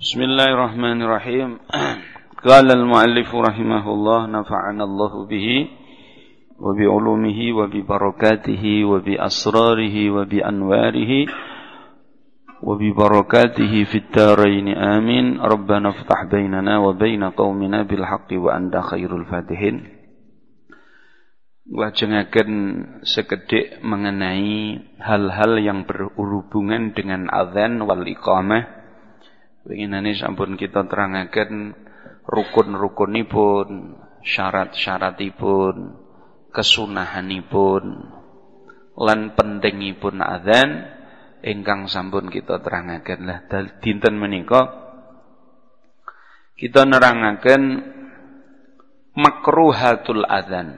بسم الله الرحمن الرحيم قال المؤلف رحمه الله نفعنا الله به وبعلومه وببركاته وبأسراره وبأنواره وببركاته في الدارين آمين ربنا افتح بيننا وبين قومنا بالحق وأنت خير الفاتحين Lajengaken sekedhik mengenai hal-hal yang berhubungan dengan azan wal iqamah Winginane sampun kita terangaken rukun-rukunipun, syarat-syaratipun, kesunahanipun lan pentingipun adzan ingkang sampun kita terangaken lah dinten menika kita nerangaken makruhatul adzan.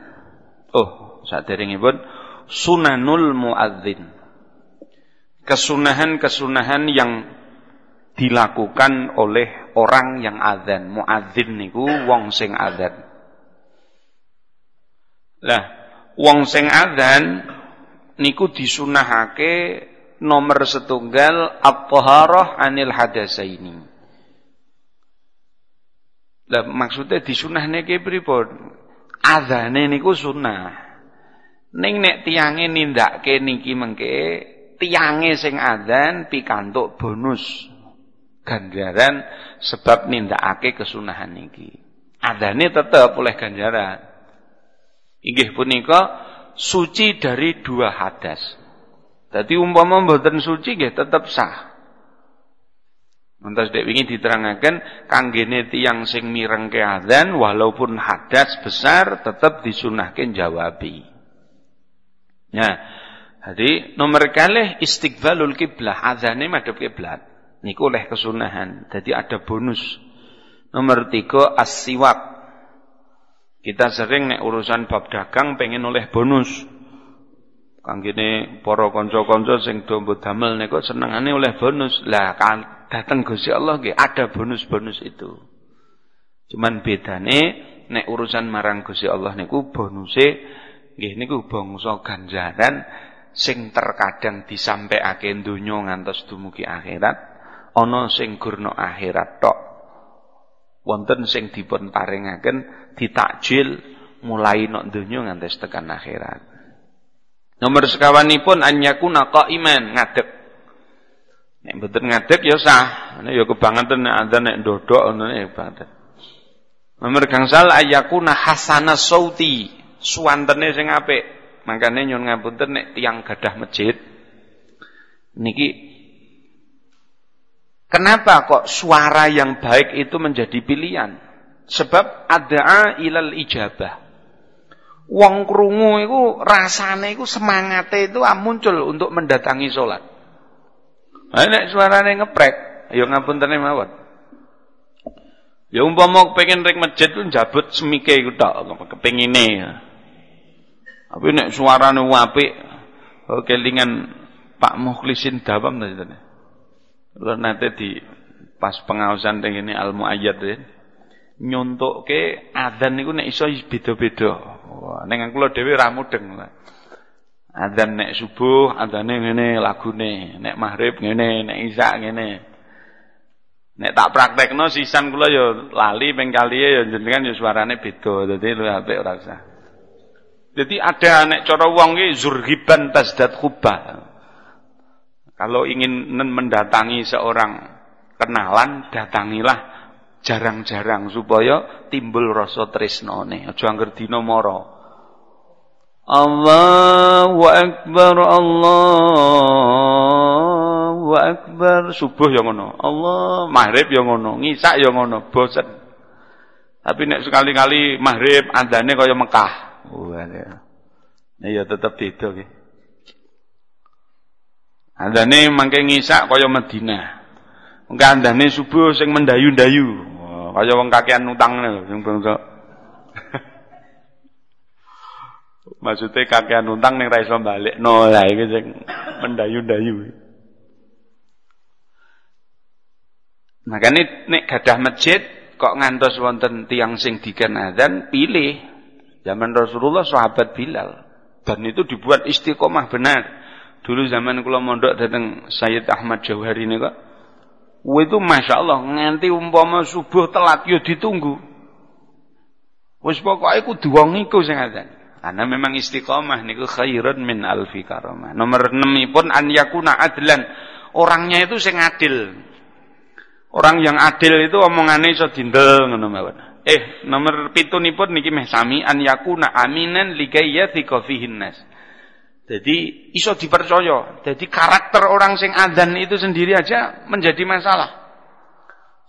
Oh, saderengipun sunanul muadzin. Kesunahan-kesunahan yang dilakukan oleh orang yang adzan. Muadzin niku wong sing adzan. Lah, wong sing adzan niku disunahake nomor setunggal at-taharah anil hadasaini. Lah maksudnya disunahne ki pripun? Adzane niku sunah. Ning nek tiange nindakke niki mengke tiange sing adzan pikantuk bonus ganjaran sebab nindakake kesunahan niki. Adane tetap oleh ganjaran. Inggih punika suci dari dua hadas. Jadi umpama mboten suci nggih tetap sah. Lantas dek wingi diterangaken kanggene tiyang sing mirengke adzan walaupun hadas besar tetap disunahke jawabi. Ya. Jadi nomor kalih istiqbalul kiblah adzane madhep kiblat. Niku oleh kesunahan. Jadi ada bonus. Nomor tiga as-siwak. Kita sering nek urusan bab dagang pengen oleh bonus. Kanggene para kanca-kanca sing do damel niku senengane oleh bonus. Lah kan dateng Gusti Allah nggih ada bonus-bonus itu. Cuman bedane nek urusan marang Gusti Allah niku bonuse nggih niku bangsa ganjaran sing terkadang disampaiake donya ngantos dumugi akhirat ana sing gurno akhirat tok. Wonten sing dipun paringaken ditakjil mulai nok donya ngantos tekan akhirat. Nomor sekawanipun anyakuna qaiman ngadeg. Nek mboten ngadeg ya sah. Nek ya kebangetan nek ada nek ndodok ngono nek ibadah nomor gangsal ayakuna hasana sauti suwantene sing apik. Makane nyun ngapunten nek tiang gadah masjid. Niki Kenapa kok suara yang baik itu menjadi pilihan? Sebab ada ilal ijabah. Wong krungu itu rasane itu semangatnya itu muncul untuk mendatangi sholat. Nah, nek suarane ngeprek, ya ngapunten mawon. Ya umpama pengen rek masjid tuh jabut semike iku tok kepengine. Tapi nek suarane apik, oh, kelingan Pak Mukhlisin Dawam tadi. Lalu nanti di pas pengawasan dengan ini al muayyad ya. ke adzan niku nek iso beda-beda. Ning kula dhewe ra mudeng. Adzan nek subuh, adzane ngene lagune, nek maghrib ngene, nek isya ngene. Nek tak praktekno sisan kula ya lali ping kaliye ya jenengan ya suarane beda. Dadi lu apik ora. Jadi ada nek cara wong ki zurhiban tasdad khubah. Kalau ingin mendatangi seorang kenalan, datangilah jarang-jarang supaya timbul rasa tresnane. Aja angger dina mara. Allahu akbar Allahu akbar subuh ya ngono. Allah maghrib ya ngono, ngisak ya ngono, bosen. Tapi nek sekali-kali maghrib andane kaya Mekah. Oh, ya. Ya tetep beda nggih. Andane mangke ngisak kaya Madinah. Engko andane subuh sing mendayu-dayu. Kaya wong kakean utang sing bangsa. Maksudnya kakean utang ning ra iso balikno lah iki sing mendayu-dayu. Makanya nek gadah masjid kok ngantos wonten tiang sing diken adzan pilih zaman Rasulullah sahabat Bilal dan itu dibuat istiqomah benar Dulu zaman kula mondok dateng Sayyid Ahmad Jauhari kok itu Masya Allah, nganti umpama subuh telat, yo ditunggu. Wis pokoknya kudu wong iku sing. Karena memang istiqomah niku khairun min alfi karamah. Nomor 6 pun an yakuna adlan. Orangnya itu sing adil. Orang yang adil itu omongannya iso dindel ngono mawon. Eh, nomor pun niki meh sami an yakuna aminan ligayyathika fihin nas. Jadi iso dipercaya. Jadi karakter orang sing adzan itu sendiri aja menjadi masalah.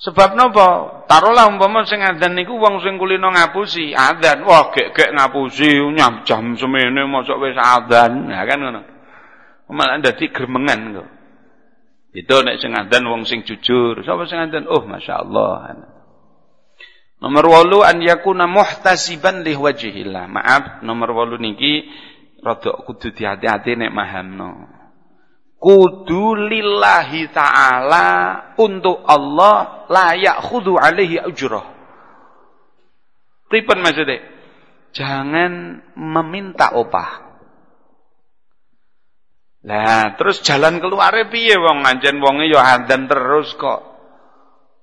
Sebab napa? Taruhlah umpama sing adzan niku wong sing kulino ngapusi, adzan. Wah, gek-gek ngapusi nyam jam semene mosok wis adzan. Ya kan ngono. Malah dadi gremengan kok. Itu nek sing adzan wong sing jujur. Sapa sing adzan? Oh, masyaallah. Nomor 8 an yakuna muhtasiban li wajhillah. Maaf, nomor 8 niki rada kudu hati-hati nek mahamno. Kudu lillahi ta'ala untuk Allah la ya'khudhu alaihi ujrah. Pripun maksudnya? Jangan meminta opah. Lah, terus jalan keluar piye wong ngajen wonge ya adzan terus kok.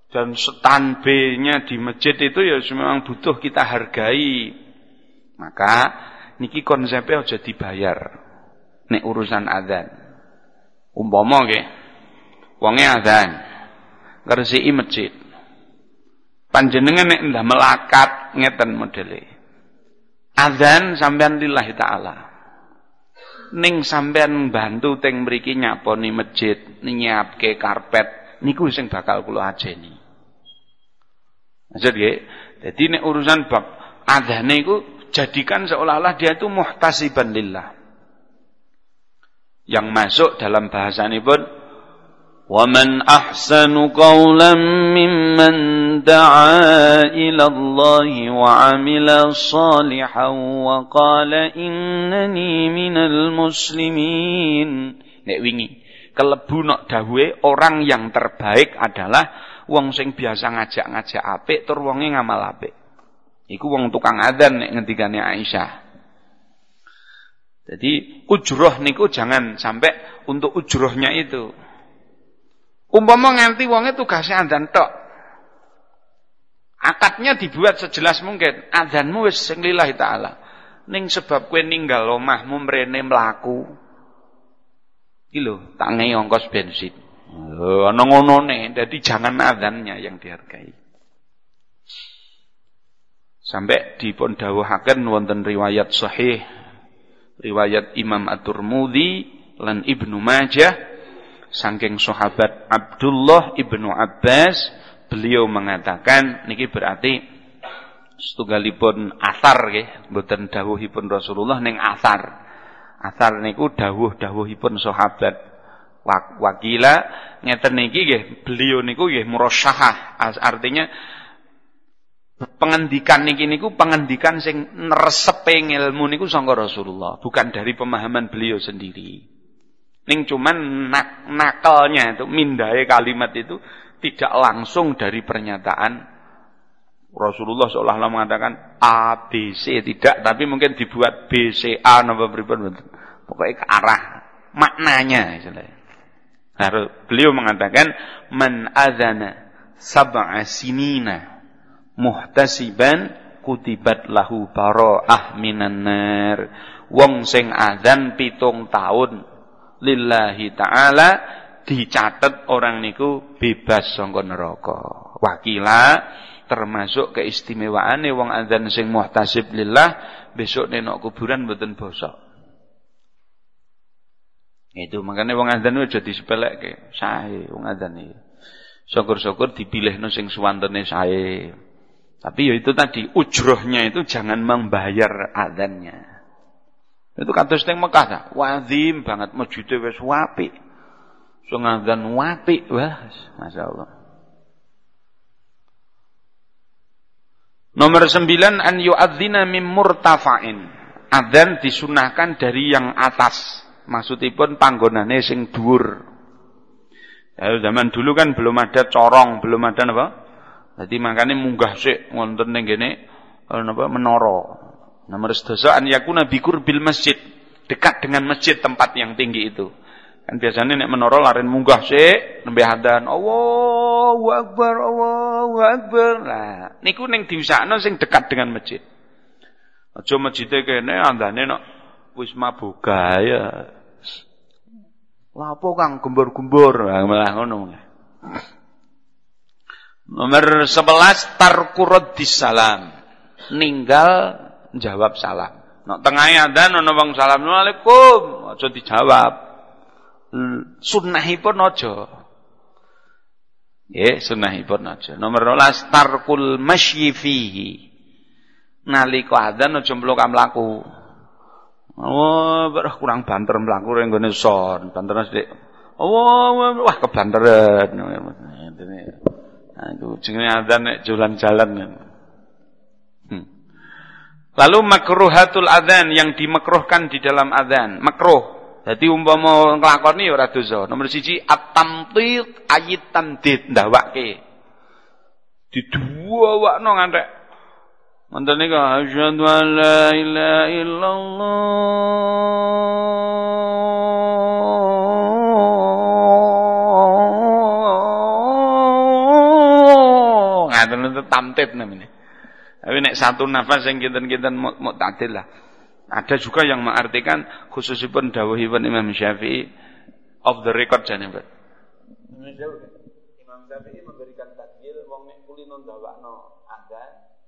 Dan standby-nya di masjid itu ya memang butuh kita hargai. Maka niki konsepnya aja dibayar nek urusan adzan. Umpama nggih wonge adzan ngresiki masjid. Panjenengan nek ndak melakat ngeten modele. Adzan sampean lillahi taala. Ning sampean bantu teng mriki nyaponi masjid, nyiapke karpet niku sing bakal kula ajeni. Maksud nggih, dadi nek urusan bab adzane iku jadikan seolah-olah dia itu muhtasiban lillah. Yang masuk dalam bahasa ini pun وَمَنْ أَحْسَنُ قَوْلًا مِمَّنْ دَعَا إِلَى اللَّهِ وَعَمِلَ صَالِحًا وَقَالَ إِنَّنِي مِنَ الْمُسْلِمِينَ Nek wingi kelebu nok dawuhe orang yang terbaik adalah wong sing biasa ngajak-ngajak apik tur wonge ngamal apik. Iku wong tukang adzan nek ngendikane Aisyah. Jadi ujroh niku jangan sampai untuk ujrohnya itu. Umpama nganti wonge tugasnya adzan tok. Akadnya dibuat sejelas mungkin. Adzanmu wis sing lillahi taala. Ning sebab kowe ninggal omahmu mrene mlaku. Iki lho, tak ongkos bensin. Oh, ana ngonone, jadi jangan adzannya yang dihargai. Sampai dipun dawuhaken wonten riwayat sahih riwayat Imam At-Tirmidzi lan Ibnu Majah saking sahabat Abdullah Ibnu Abbas beliau mengatakan niki berarti setunggalipun asar nggih mboten dawuhipun Rasulullah ning asar. Asar niku dawuh-dawuhipun sahabat wakila ngeten niki nggih beliau niku nggih murasyahah artinya pengendikan niki niku pengendikan sing neresepe ilmu niku sangka Rasulullah, bukan dari pemahaman beliau sendiri. Ning cuman nak, nakalnya itu mindai kalimat itu tidak langsung dari pernyataan Rasulullah seolah-olah mengatakan A B C tidak, tapi mungkin dibuat B C A napa pripun Pokoknya ke arah maknanya istilahnya. Nah, beliau mengatakan man adzana sab'a sinina muhtasiban kutibat lahu bara'ah minan nar. Wong sing adzan pitung tahun lillahi taala dicatat orang niku bebas saka neraka. Wakila termasuk keistimewaane wong adzan sing muhtasib lillah besok nenok kuburan mboten bosok. Itu makanya wong adzan aja disepelekke sae wong adzan iki syukur-syukur dipilihno sing suwantene sae tapi ya itu tadi, ujrohnya itu jangan membayar adanya. Itu kata seteng Mekah dah. Wazim banget masjidnya wes wapi. So ngadzan wapi. Wah, Masya Allah. Nomor sembilan, an yu'adzina mim murtafa'in. Adzan disunahkan dari yang atas. Maksudipun panggonane sing dhuwur. Ya, zaman dulu kan belum ada corong, belum ada apa? Jadi makanya munggah sik ngonten ning kene eh, napa menara. Nomor sedasa an yakuna bikur bil masjid, dekat dengan masjid tempat yang tinggi itu. Kan biasanya nek menara laren munggah sik nembe hadan. Allahu akbar, Allahu akbar. Lah, niku ning diusakno sing dekat dengan masjid. Aja masjide kene andane nek wis mabuk ya. Lapo Kang gembur-gembur, malah ngono. Nomor 11 tarkurud salam. Ninggal jawab salam. Nek tengah adzan ana wong salam Assalamualaikum, aja dijawab. Sunnahipun aja. Nggih, sunnahipun aja. Nomor 12 tarkul masyi fihi. Nalika adzan aja mlok mlaku. Oh, kurang banter mlaku ning gone son, banter sithik. Oh, wah kebanteren. Nah, itu jenenge adzan nek jalan-jalan. Lalu makruhatul adzan yang dimakruhkan di dalam adzan, makruh. Jadi umpama nglakoni ya ora dosa. Nomor siji at-tamtid ayit tamdid ndawake. Diduwakno ngantek Mantan niku asyhadu an la ilaha illallah. Ngaten itu tamtid namanya. Tapi nek satu nafas yang kinten-kinten mau takdir lah. Ada juga yang mengartikan khususipun dawuhipun Imam Syafi'i of the record jane, Pak. Imam Syafi'i memberikan takdir wong nek kulino ndawakno ada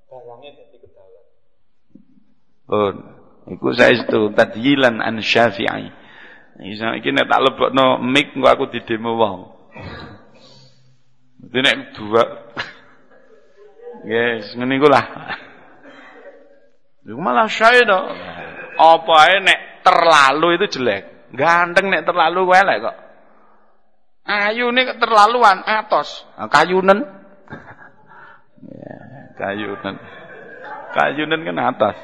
barangnya dadi kedawan. Oh, iku itu tadyilan an Syafi'i. Isa iki nek tak lebokno mic engko aku didemo wong. Nek dua Yes, ngene iku lah. Iku malah to. Apa ae nek terlalu itu jelek. Ganteng nek terlalu elek kok. Ayu nek terlaluan atos. Nah, kayunen. ya, kayunen. Kayunen kan atas.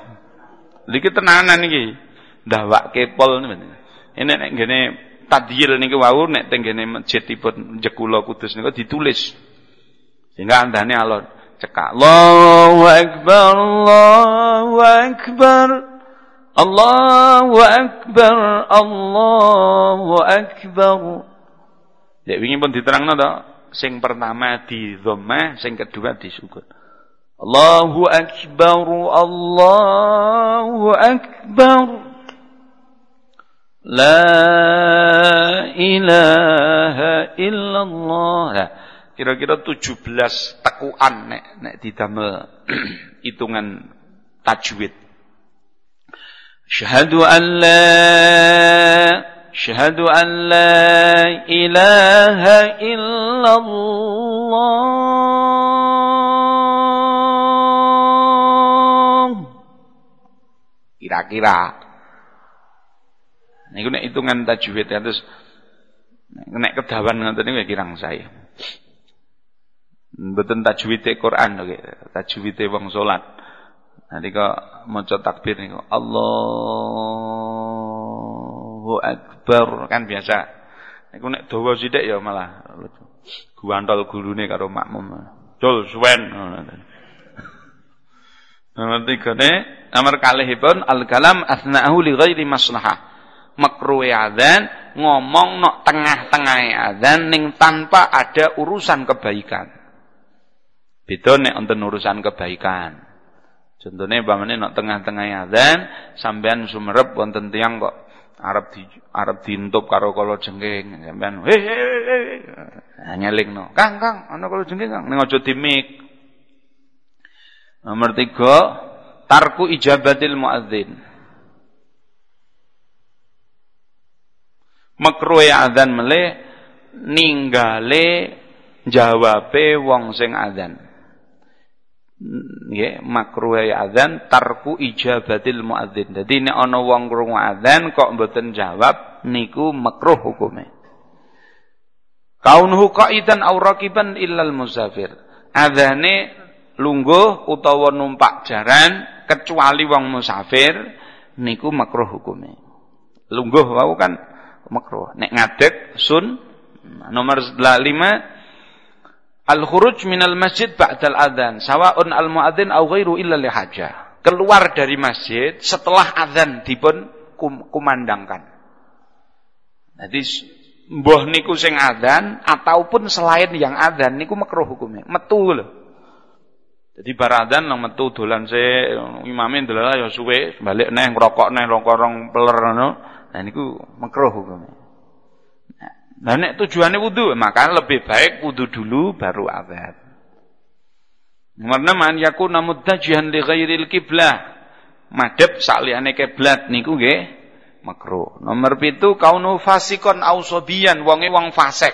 Iki tenanan iki. Ndawak kepol Ini nek ngene tadyil niku wau nek teng ngene masjidipun Jekulo Kudus niku ditulis. Sehingga andane alon cekak. Allahu akbar Allahu akbar. Allahu akbar Allahu akbar. Ya wingi pun diterangno to sing pertama di dhammah sing kedua disukun Allahu akbar Allahu akbar. La ilaha illallah kira-kira 17 tekuan nek nek didamel hitungan tajwid. Syahadu an la Syahadu an la ilaha illallah. Kira-kira. Niku nek hitungan tajwid terus nek kedawan ngoten niku ya kirang saya. Mboten tajwide Quran nggih, tajwide wong salat. Nanti kok maca takbir niku Allahu Akbar kan biasa. Niku nek dawa sithik ya malah guantol gurune karo makmum. Jol suwen Nomor tiga ne, nomor kalihipun al-kalam asna'ahu li ghairi maslahah. Makruh adzan ngomong nok tengah-tengah adzan ning tanpa ada urusan kebaikan. Beda nek wonten urusan kebaikan. Contohnya umpamane nek tengah-tengah adzan sampean sumerep wonten tiyang kok arep di arep diintup karo kala jengking. Sampean he he he nyelingno. Kang Kang ana kala jengking Kang? Ning aja dimik Nomor tiga tarku ijabatil muadzin. Makruhe adzan meleh ninggale jawabe wong sing adzan nggih makruh adzan tarku ijabatil muadzin. Dadi nek ana wong krungu adzan kok mboten jawab niku makruh hukume. Kaunuhu qaidan aw raqiban illal musafir. Adzane lungguh utawa numpak jaran kecuali wong musafir niku makruh hukume. Lungguh wau kan makruh. Nek ngadeg sun nomor 5 Al-khuruj minal masjid ba'dal adzan, sawa'un al-muadzin au ghairu illa li hajah. Keluar dari masjid setelah adzan dipun kum kumandangkan. Jadi mbah niku sing adzan ataupun selain yang adzan niku makruh hukumnya. Metu lho. Jadi baradan nang metu dolan se imame ndelala ya suwe, balik neh ngrokok neh rong peler ngono. Nah niku makruh hukumnya. Nah nek tujuannya wudu, maka lebih baik wudu dulu baru adzan. Nomor 6 an yakuna muttajihan li ghairil kiblah. Madhep saliyane kiblat niku nggih makruh. Nomor 7 kaunu fasikon au sobian wonge wong fasik.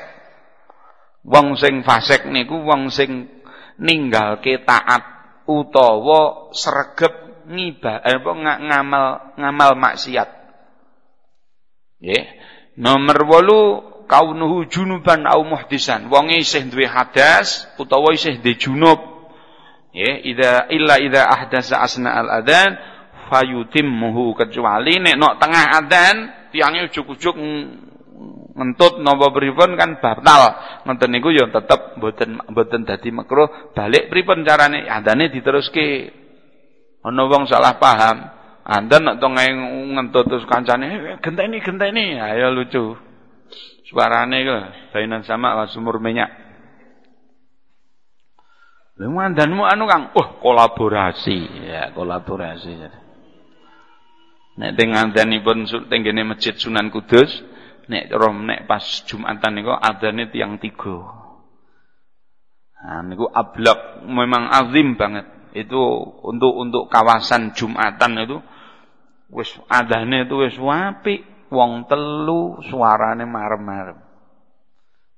Wong sing fasik niku wong sing ninggalke taat utawa sregep ngibah eh, apa ngamal ngamal maksiat. Nggih. Nomor 8 kaunuhu junuban au muhdisan. Wonge isih duwe hadas utawa isih duwe junub. Ya, ida illa ida ahdasa asna al adan fayutimmuhu kecuali nek nok tengah adan tiangnya ujuk-ujuk ngentut napa pripun kan batal. Ngoten niku ya tetep mboten mboten dadi makruh. Balik pripun carane? Andane diteruske. Ana wong salah paham. Anda nak tengah ngentut terus kancane eh, genteni genteni. Ayo lucu. Suarane ke bainan sama wa sumur minyak. Lha mandanmu anu Kang, oh kolaborasi. Ya, kolaborasi. Nek teng andanipun teng Masjid Sunan Kudus, nek rom nek pas Jumatan niku adane tiang tiga. Nah, niku ablak memang azim banget. Itu untuk untuk kawasan Jumatan itu wis adane itu wis apik. Wong telu suarane marem-marem.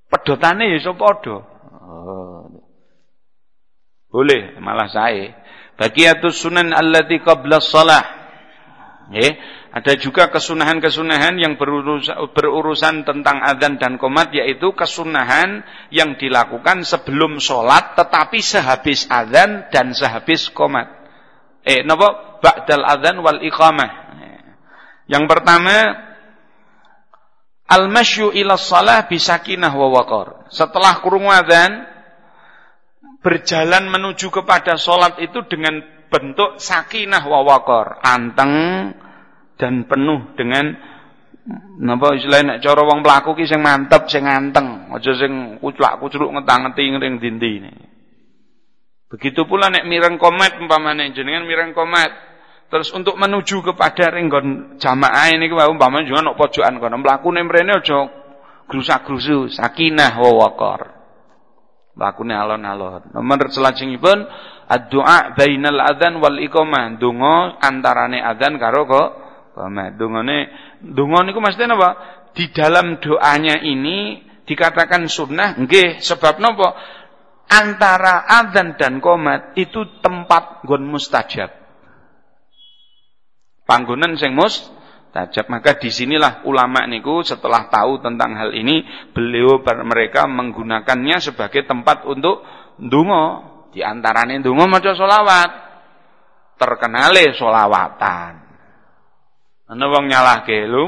Pedotane ya iso padha. Oh. Boleh malah saya. Bagiatus sunan allati qabla shalah. Nggih. Ada juga kesunahan-kesunahan yang berurusan, berurusan tentang adzan dan komat yaitu kesunahan yang dilakukan sebelum sholat tetapi sehabis adzan dan sehabis komat. Eh, napa? Ba'dal adzan wal iqamah. Yang pertama al-masyu ila shalah bisakinah wa waqar. Setelah kurung adzan berjalan menuju kepada sholat itu dengan bentuk sakinah wa waqar, anteng dan penuh dengan napa istilahnya nek cara wong pelaku ki sing mantep, sing nganteng, aja sing kuclak-kucluk ngetang-ngeti ring dindi. Begitu pula nek mireng komet umpamane jenengan mireng komet terus untuk menuju kepada ringgon jamaah ini wau umpamane juga nok pojokan kono mlakune mrene aja grusak-grusu sakinah wa waqar. Mlakune alon-alon. Nomor selajengipun ad-du'a bainal adzan wal iqamah. Donga antarane adzan karo kok Paham Dungane donga niku maksudnya apa? Di dalam doanya ini dikatakan sunnah nggih sebab napa? Antara adzan dan qomat itu tempat gon mustajab. Panggonan sing mustajab. Maka di sinilah ulama niku setelah tahu tentang hal ini, beliau mereka menggunakannya sebagai tempat untuk ndonga. Di ndonga maca selawat. Terkenale solawatan. Ana wong nyalahke, lho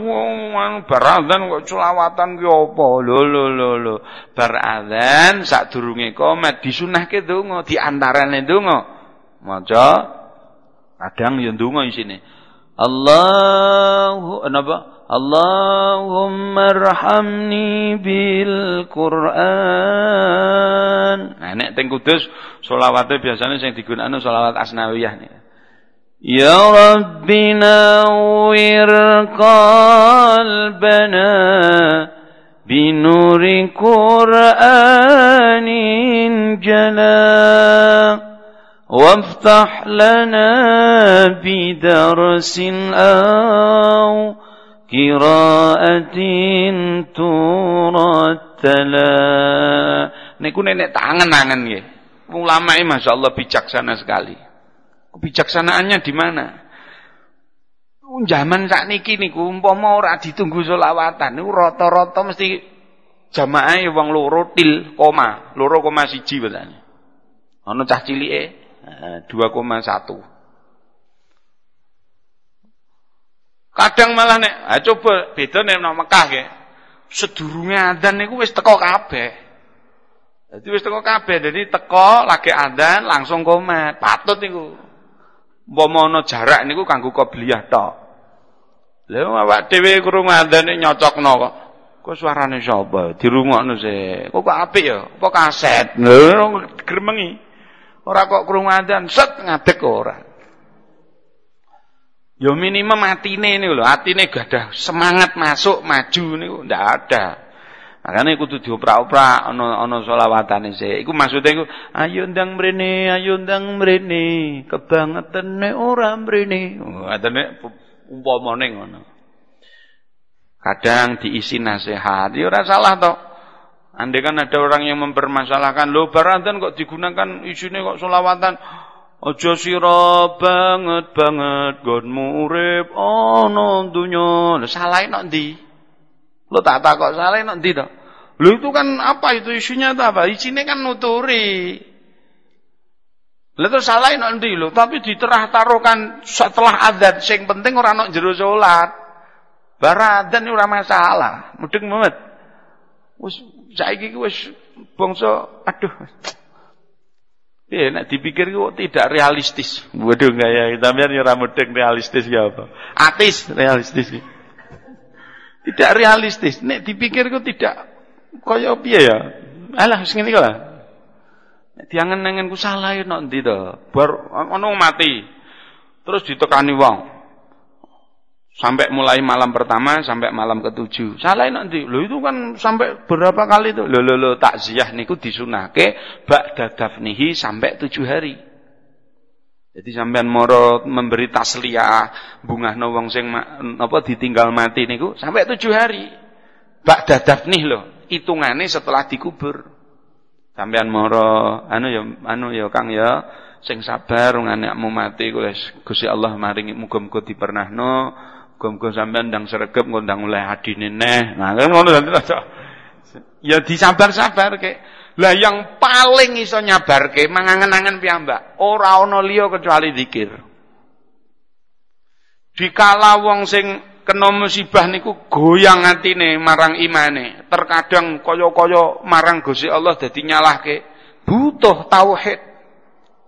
bar adzan kok selawatan ki apa? Lho lho lho lho. Bar adzan sadurunge qomat disunahke donga, diantarane donga. Maca kadang ya donga isine. Allahu eh, napa? Allahumma rahamni bil Quran. Nah nek teng Kudus selawate biasane sing digunakno selawat asnawiyah nih. Ya Rabbina wir qalbana binuri Qur'anin jala. وافتح لنا بدرس أو قراءة ترتلا niku nenek tangan-tangan nggih ulama ini Masya Allah bijaksana sekali Kebijaksanaannya di mana? Zaman saat niki niku umpama ora ditunggu selawatan niku rata-rata mesti jamaah ya wong loro til koma, loro koma siji betane. Ana cah cilike 2,1. Eh, Kadang malah nek, ah coba beda nek nang Mekah ya. Sedurunge adzan niku wis teko kabeh. Dadi wis teko kabeh, dadi teko lagi adzan langsung komat. Patut niku. Umpama ana jarak niku kanggo qobliyah tok. Lha awak dhewe krungu andane nyocokno kok. Kok suarane sapa? Dirungokno sih. Kok apik ya? Apa kaset? Lho, gremengi. Ora kok krungu adzan, set ngadeg ora. Ya minimum atine niku lho, atine gadah semangat masuk maju niku ndak ada. Makanya kudu dioprak-oprak ana ana selawatane sih. Iku maksudnya iku ayo ndang mrene, ayo ndang mrene, kebangetene ora mrene. Atene umpamane ngono. Kadang diisi nasihat, ya ora salah toh. Andai kan ada orang yang mempermasalahkan, lo baratan kok digunakan isine kok selawatan. Ojo sira banget banget gonmu urip ana donya. Lho salah nek ndi? Lo tak takok salah nek ndi to? Lho itu kan apa itu isunya itu apa? Isine kan nuturi. Lha terus salah nek ndi lho? Tapi diterah taruhkan setelah adzan sing penting ora nek jero salat. Baradan ora masalah. Mudeng banget. Saiki wis bangsa aduh Ya, nak dipikir kok tidak realistis. Waduh enggak ya, sampean ya ramudeng realistis ya apa? Atis realistis. Tidak realistis. Nek dipikir kok tidak kaya piye ya? Alah wis ngene lah. Nek diangen-angen ku salah ya nek ndi to? Bar ono mati. Terus ditekani wong. Sampai mulai malam pertama sampai malam ketujuh. Salah nanti. Lo itu kan sampai berapa kali itu? Lo lo lo takziah niku disunahke ba'da dafnihi sampai tujuh hari. Jadi sampean moro memberi tasliyah bunga wong sing apa ditinggal mati niku sampai tujuh hari. Ba'da dafnih lo, hitungane setelah dikubur. Sampean moro anu ya anu ya Kang ya sing sabar wong anakmu mati Gusti Allah maringi muga-muga dipernahno Muga-muga sampean ndang sregep ngundang oleh adine neh. Nah, ngono Ya disabar-sabar kek. Lah yang paling iso nyabarke mangangen-angen piyambak, ora ana liya kecuali zikir. Dikala wong sing kena musibah niku goyang atine marang imane, terkadang kaya-kaya marang Gusti Allah dadi nyalahke, butuh tauhid.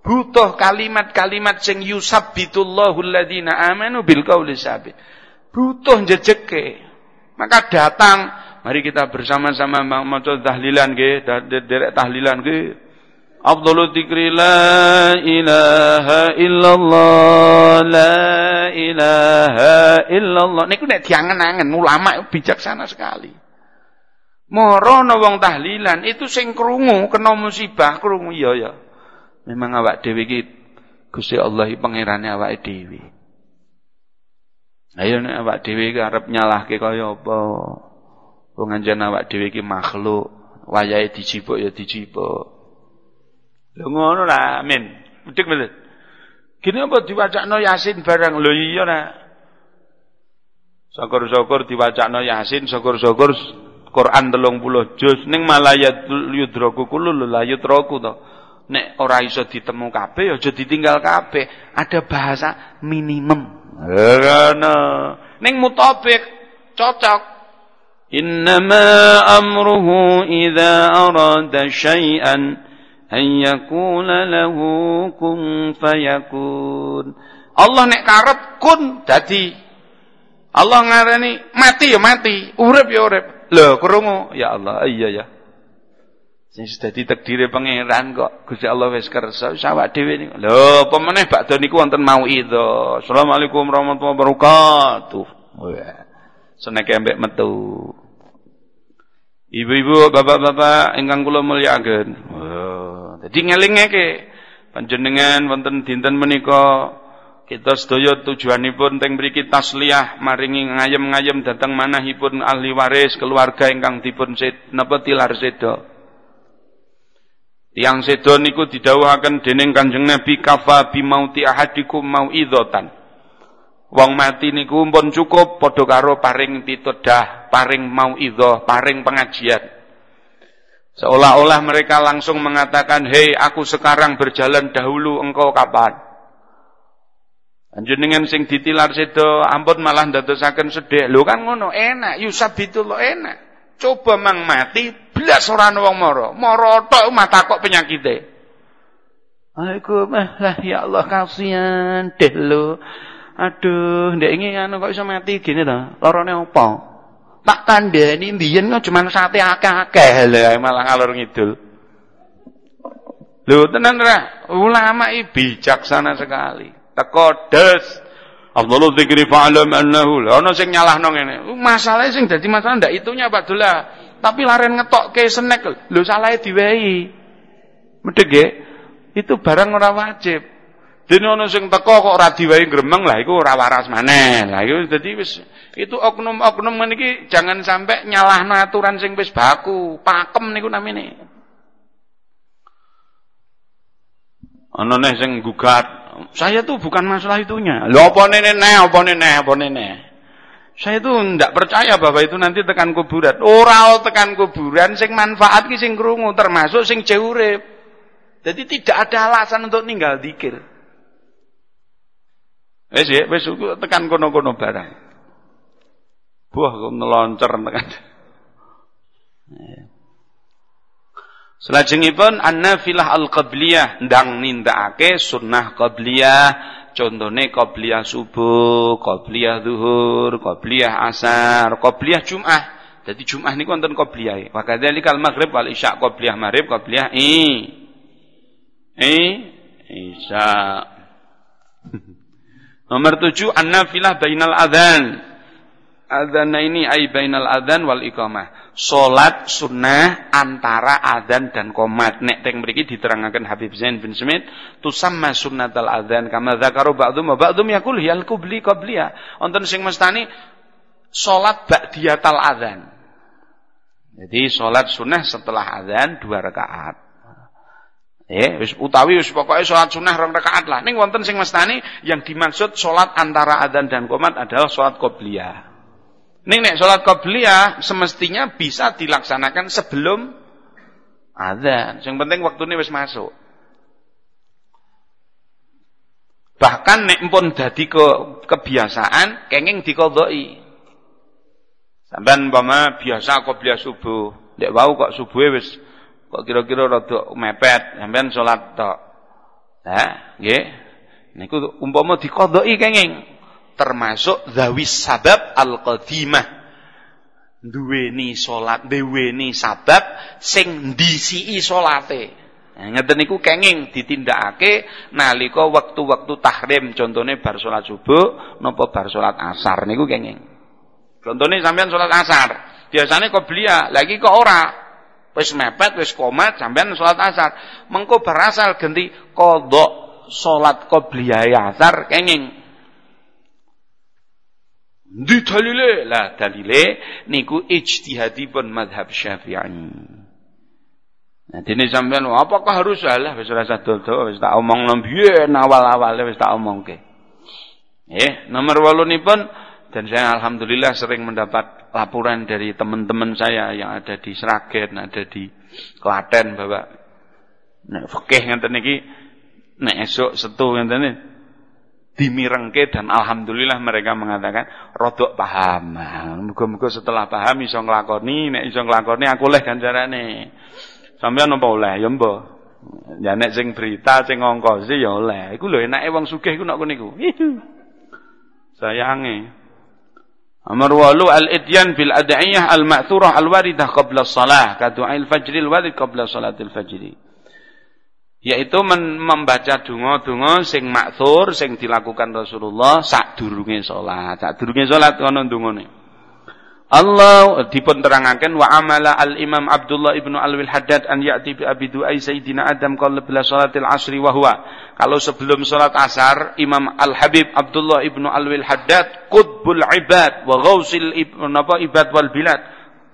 Butuh kalimat-kalimat sing yusabbitullahu alladhina amanu bil qauli sabit butuh jejeke. Maka datang, mari kita bersama-sama maca tahlilan nggih, derek tahlilan nggih. Afdhalu dzikri la ilaha illallah la ilaha illallah. Niku nek diangen-angen ulama bijaksana sekali. Moro ana wong tahlilan itu sing krungu kena musibah krungu iya ya. Memang awak dhewe iki Gusti Allah pangerane awake dhewe. Ayo nek awak dhewe iki arep nyalahke kaya apa? Wong anjen awak dhewe iki makhluk, wayahe dijipuk ya dijipuk. Lho ngono lah, amin. Udik mboten. Gini apa diwacakno Yasin barang lho iya nak. Syukur-syukur diwacakno Yasin, syukur-syukur Quran 30 juz ning malayat yudraku kullu la yudraku to. Nek ora iso ditemu kabeh aja ditinggal kabeh. Ada bahasa minimum. Karena ning mutabik cocok. Innama amruhu idza arada syai'an an yakuna lahu kun fayakun. Allah nek karep kun dadi. Allah ngarani mati ya mati, urip ya urip. Lho krungu, ya Allah, iya ya. Sing dadi takdire pangeran kok Gusti Allah wis kersa wis awak dhewe niku. Lho, apa meneh bakda niku wonten mauidho. Assalamualaikum warahmatullahi wabarakatuh. Seneke mbek metu. Ibu-ibu, bapak-bapak ingkang kula mulyakaken. Oh, dadi ngelingake panjenengan wonten dinten menika kita sedaya tujuanipun teng mriki tasliyah maringi ngayem-ngayem dhateng manahipun ahli waris keluarga ingkang dipun napa tilar seda. Tiang sedo niku didhawuhaken dening Kanjeng Nabi kafa bimauti ahadikum mauidatan. Wong mati niku pun cukup padha karo paring pitedah, paring mauidhah, paring pengajian. Seolah-olah mereka langsung mengatakan, "Hei, aku sekarang berjalan dahulu, engkau kapan?" Anjenengan sing ditilar sedo ampun malah ndadosaken sedih. Lho kan ngono, enak, yusabitullah enak. Coba mang mati, belas orang wong moro. Moro tok mata kok penyakite. Waalaikum lah ya Allah kasihan deh lo. Aduh, ndek ini anu kok iso mati gini to. Lorone apa? Tak kandhani mbiyen cuma sate akeh-akeh lha malah ngalor ngidul. Lho tenan ra, ulama iki bijaksana sekali. Teko des Afdhalu dzikri fa'lam annahu. Ono sing nyalahno ngene. Masalahe sing dadi masalah ndak itunya Pak Dula. Tapi laren ngetokke senek lho salahe diwehi. Nggih. Itu barang ora wajib. Dene ana sing teko kok ora diwehi gremeng lah iku ora waras maneh. Lah iku dadi wis itu oknum-oknum meniki jangan sampai nyalahno aturan sing wis baku. Pakem niku namine. Ana neh sing gugat saya tuh bukan masalah itunya. Lo apa nenek apa nenek apa nenek. Saya tuh tidak percaya bahwa itu nanti tekan kuburan. Oral tekan kuburan sing manfaat ki sing krungu termasuk sing urip. Jadi tidak ada alasan untuk ninggal dikir. Wes ya, tekan kono-kono barang. Buah kok neloncer tekan. Selajengipun an-nafilah al-qabliyah ndang nindakake sunnah qabliyah contone qabliyah subuh, qabliyah zuhur, qabliyah asar, qabliyah Jumat. Jadi Jumat niku wonten qabliyah. Wa kadzalikal maghrib wal isya qabliyah maghrib, qabliyah i. I isya. Nomor tujuh an-nafilah bainal adzan. Adzan ini ai bainal adzan wal iqamah salat sunnah antara adzan dan qomat. Nek teng mriki diterangaken Habib Zain bin Smith, tusamma sunnatal adzan kama dzakaru ba'dhum wa ba'dhum yaqul hiyal qabli qabliya. Wonten sing mestani salat ba'diyatal adzan. Jadi salat sunnah setelah adzan dua rakaat. Eh, wis utawi wis pokoke salat sunnah rong rakaat lah. Ning wonten sing mestani yang dimaksud salat antara adzan dan qomat adalah salat qabliyah. Ini sholat qabliyah semestinya bisa dilaksanakan sebelum adzan. Yang penting waktu ini wis masuk. Bahkan nek pun dadi ke kebiasaan kenging dikodoi. Sampai umpama biasa qabliyah subuh, nek wau kok subuhe wis kok kira-kira rada mepet, sampean salat tok. Nah, nggih. Niku umpama dikodoi kenging termasuk zawis sabab al-qadimah duweni salat duweni sabab sing ndisiki salate Nah, ngeten niku kenging ditindakake nalika waktu-waktu tahrim contone bar salat subuh napa bar salat asar niku kenging. Contone sampean salat asar, biasane qobliyah, lagi kok ora. Wis mepet, wis komat sampean salat asar. Mengko bar asar ganti qadha salat qobliyah asar kenging. Di dalile lah dalile niku ijtihadipun madhab Syafi'i. Nah, dene sampean apakah harus salah wis ora sadol wis tak omongno biyen awal-awale wis tak omongke. Eh, nomor 8 pun dan saya alhamdulillah sering mendapat laporan dari teman-teman saya yang ada di Sragen, ada di Klaten bahwa nek fikih ngeten iki nek esuk setu ngeten dimirengke dan alhamdulillah mereka mengatakan rodok paham. Muga-muga setelah paham iso nglakoni, nek iso nglakoni aku oleh ganjarane. Sampeyan napa oleh? Ya mbah. Ya nek sing berita sing ngongkosi ya oleh. Iku lho enake wong sugih iku nek niku. Sayange. Amar walu al-idyan bil ad'iyah al-ma'thurah al-waridah qabla as-salah ka du'ail fajril warid qabla salatil fajri yaitu membaca donga-donga sing maksur sing dilakukan Rasulullah sadurunge salat. Sadurunge salat ana dongane Allah dipun terangaken wa amala al Imam Abdullah ibnu Alwil Haddad an ya'ti bi abi du'ai Sayyidina Adam qala bila salatil asri wa huwa. Kalau sebelum salat asar Imam Al Habib Abdullah ibnu Alwil Haddad qutbul ibad wa ghausil ibad wal bilad.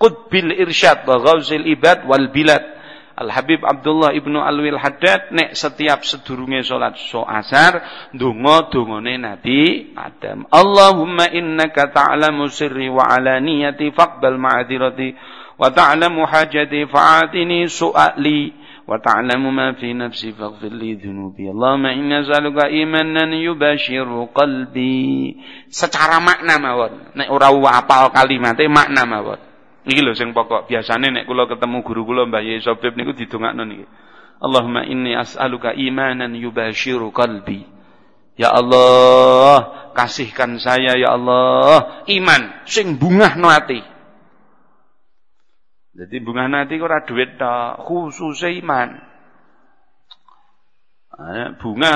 Qutbil irsyad wa ghausil ibad wal bilad Al Habib Abdullah ibnu Alwil Haddad nek setiap sedurunge salat so asar donga dongane Nabi Adam. Allahumma innaka ta'lamu sirri wa alaniyati faqbal ma'dzirati wa ta'lamu hajati fa'atini su'ali wa ta'lamu ma fi nafsi faghfir li dhunubi. Allahumma inna as'aluka imanan yubashiru qalbi. Secara makna mawon. Nek ora apal kalimate makna mawon. Iki lho sing pokok. Biasane nek kula ketemu guru kula Mbah Yai Sobib niku didongakno niki. Allahumma inni as'aluka imanan yubashiru qalbi. Ya Allah, kasihkan saya ya Allah iman sing bungah ati. Jadi bunga nanti kok ora duit tok, khusus iman. Bunga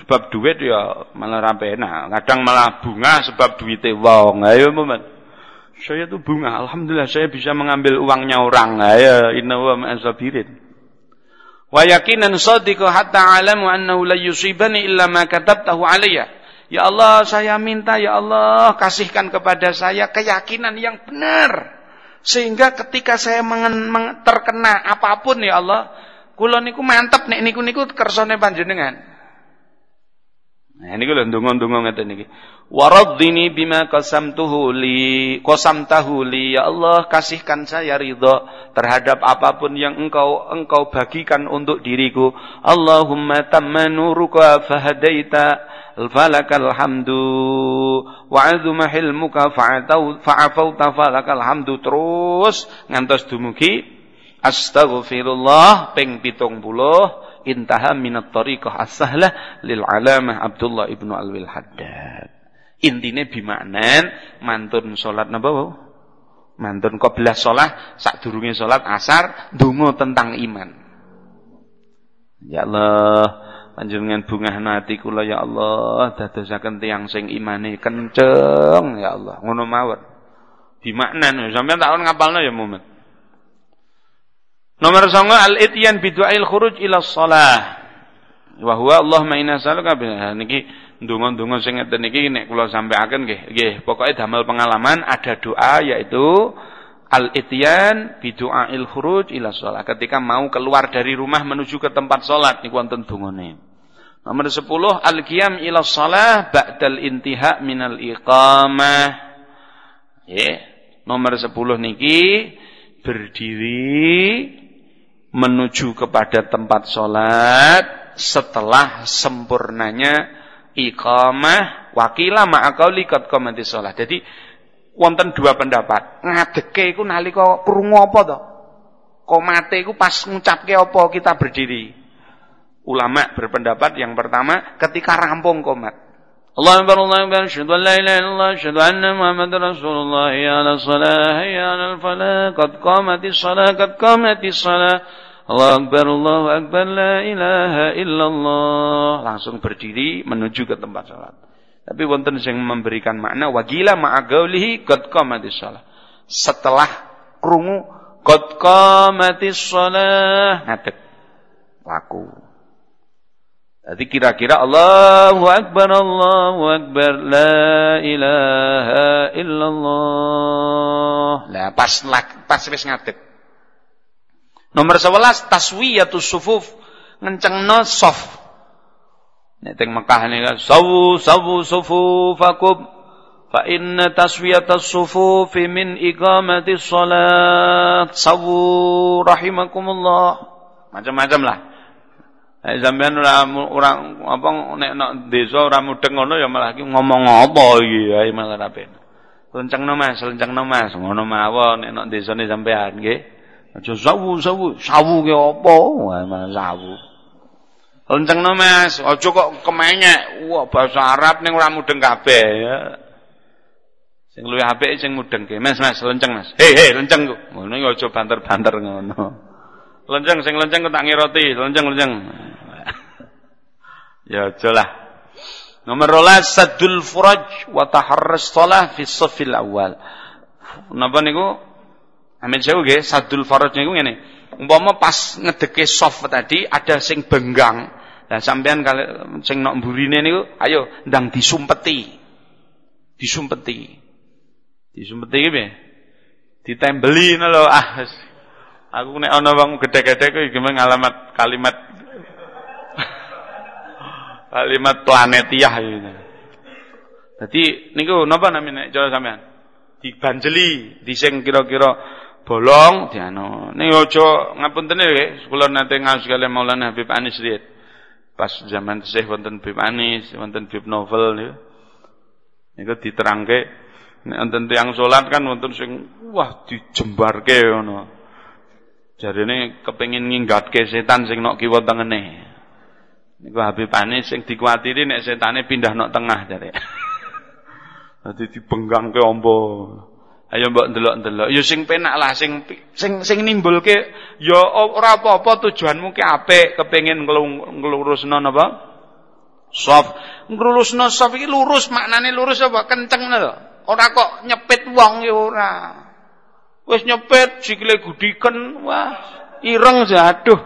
sebab duit ya malah ra penak. Kadang malah bunga sebab duitnya wong. Ayo momen. Saya tuh bunga, alhamdulillah saya bisa mengambil uangnya orang. Ayo inna wa ma'asabirin. Wa yakinan sadiqa hatta alamu annahu la yusibani illa ma katabtahu alayya. Ya Allah, saya minta ya Allah kasihkan kepada saya keyakinan yang benar. Sehingga ketika saya mengen, meng, terkena apa pun ya Allah, kula niku mantep nek niku niku kersane panjenengan. Nah, ini lho ndonga-ndonga ngeten niki. Waraddini bima qasamtuhu li qasamtahu li ya Allah kasihkan saya ridha terhadap apa pun yang engkau engkau bagikan untuk diriku. Allahumma tamma nuruka fahadaita falakal hamdu wa azuma hilmuka fa'afauta falakal hamdu terus ngantos dumugi astaghfirullah ping 70 intaha minat tariqah as-sahlah lil alamah Abdullah ibnu Alwil Haddad intine bimaknan mantun salat napa mantun qablah salat sadurunge salat asar donga tentang iman. Ya Allah panjenengan bungah nati kula ya Allah dadosaken tiyang sing imane kenceng ya Allah. Ngono mawon. Dimaknan sampeyan tak ngapalno ya mumet nomor 9 al ityan bi du'ail khuruj ila shalah wa huwa Allahumma inna nas'aluka niki ndonga-ndonga sing ngeten iki nek kula sampeaken nggih nggih pokoke damel pengalaman ada doa yaitu al ityan bi du'ail khuruj ila shalah ketika mau keluar dari rumah menuju ke tempat salat niku wonten dongane Nomor 10 al-qiyam ila shalah ba'dal intiha minal iqamah. Ya. Nomor 10 niki berdiri menuju kepada tempat salat setelah sempurnanya iqamah wakila ma'aqauli qad qamati shalah. Jadi wonten dua pendapat. Ngadeke iku nalika krungu apa to? Komate iku pas ngucapke apa kita berdiri ulama berpendapat yang pertama ketika rampung komat. Allah Akbar Allah Akbar Asyhadu an la ilaha illallah Asyhadu anna Muhammad Rasulullah ala salah ala falah Qad qamatis salah Qad qamatis salah Allah Akbar Allah Akbar La ilaha illallah. Langsung berdiri menuju ke tempat salat. Tapi wonten yang memberikan makna Wagila ma'agaulihi Qad qamatis salah Setelah krungu Qad qamatis salah Ngadek Laku. Jadi kira-kira Allahu Akbar, Allahu Akbar, La ilaha illallah. Nah, pas, pas wis ngadeg. Nomor 11, taswiyatus sufuf. Ngencengno sof. Nek teng Mekah kan sawu sawu sufufakum fa inna taswiyatas sufufi min iqamatis salat. Sawu rahimakumullah. Macam-macam lah. Nek sampean ora ora apa nek nek desa ora mudeng ngono ya malah ngomong apa iki ae malah ra penak. Lencengno Mas, lencengno Mas, ngono mawon nek nek desane sampean nggih. Aja sawu sawu, sawu ki apa? Sawu. Lencengno Mas, aja kok kemenyek. Wah bahasa Arab ning ora mudeng kabeh ya. Sing luwih apik sing mudeng ke. Mas, Mas, lenceng Mas. Hei, hei, lenceng. Ngono ya aja banter-banter ngono. Lenceng sing lenceng kok tak ngiroti, lenceng lenceng. ya jelah. Nomor rolas sadul furaj wa taharras shalah fi safil awal. Napa niku? Amin sewu nggih, sadul faraj niku ngene. Umpama pas ngedeke soft tadi ada sing benggang. Lah sampean kali sing nok mburine niku ayo ndang disumpeti. Disumpeti. Disumpeti ki piye? Ditembeli lho ah Aku nek ana wong gedhe-gedhe kuwi gimana ngalamat kalimat kalimat planetiah ini. Jadi niku napa namine cara sampean? Dibanjeli, dising kira-kira bolong diano. Ning aja ngapunten nggih, kula nate ngaos kali Maulana Habib Anis Riyad. Pas zaman Syekh wonten Habib Anis, wonten Habib Novel niku. Niku diterangke nek wonten tiyang salat kan wonten sing wah dijembarke ngono. Jarine kepengin nginggatke setan sing nok kiwa tengene. Niku Habib Anis sing dikuatiri nek setane pindah nok tengah jare. Dadi dibenggangke ombo. Ayo mbok ndelok-ndelok. Ya sing penak lah sing sing sing nimbulke ya ora apa-apa tujuanmu ki apik, kepengin nglurusno napa? Sof. Nglurusno sof iki lurus maknane lurus apa? Kenceng lho. Ora kok nyepit wong ya ora. Wis nyepit sikile gudiken, wah ireng jaduh.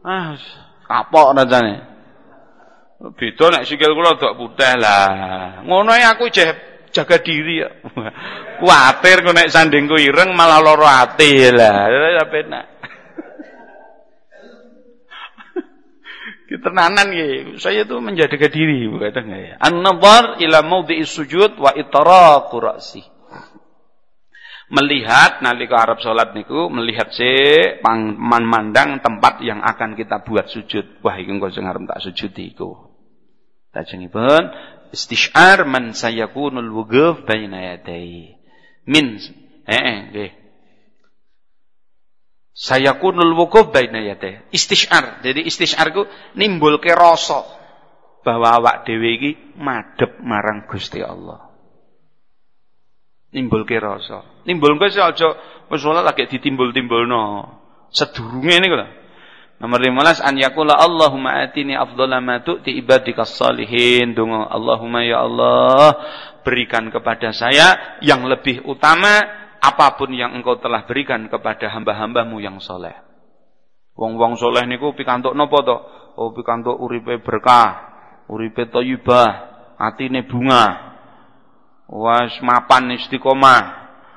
Ah, kapok rasane. Beda nek sikil kula dok putih lah. Ngono aku jeh jaga diri ya. Kuatir kok nek sandingku ireng malah lara ati lah. Ya penak. Ketenanan ya. Saya tuh menjaga diri kadang ya. An-nadhar ila sujud wa itraqu ra'si. Melihat nalika Arab salat niku melihat se mandang tempat yang akan kita buat sujud. Wah iki engko sing arep tak sujud iku. Lajengipun istishar man sayakunul wuguf baina yadai min eh eh nggih. Sayakunul wuguf baina yadai istishar jadi istishar ku nimbulke rasa bahwa awak dhewe iki madhep marang Gusti Allah. Nimbulke rasa. Nimbulke aja wis lagi ditimbul-timbulno. Sedurunge niku lho Nomor 15 an yakula Allahumma atini afdhala ma tu'ti ibadikas salihin. Donga Allahumma ya Allah berikan kepada saya yang lebih utama apa pun yang engkau telah berikan kepada hamba-hambamu yang soleh. Wong-wong soleh niku pikantuk napa to? Oh pikantuk uripe berkah, uripe thayyibah, atine bunga. Was mapan istiqomah.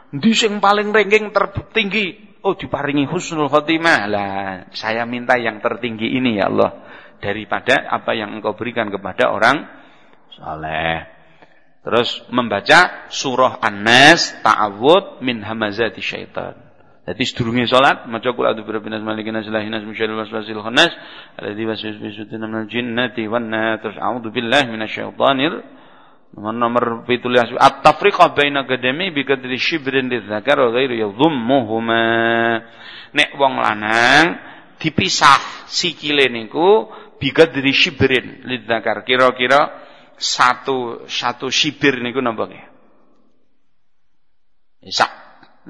Ndi sing paling ranking tertinggi? Oh diparingi husnul khotimah. Lah saya minta yang tertinggi ini ya Allah. Daripada apa yang engkau berikan kepada orang saleh terus membaca surah An-Nas ta'awud min hamazati syaitan. Jadi sedurunge salat maca qul a'udzu birabbil nas malikin nas ilahin nas min syarril waswasil khannas alladzi waswisu fi minal jinnati wan nas terus a'udzu billahi minasyaitonir nomor pitulah at-tafriqah baina gadami bi kadri shibrin lidzakar wa ghairu yadhummuhuma. Nek wong lanang dipisah sikile niku bi kadri shibrin lidzakar. Kira-kira satu satu shibir niku napa nggih sak.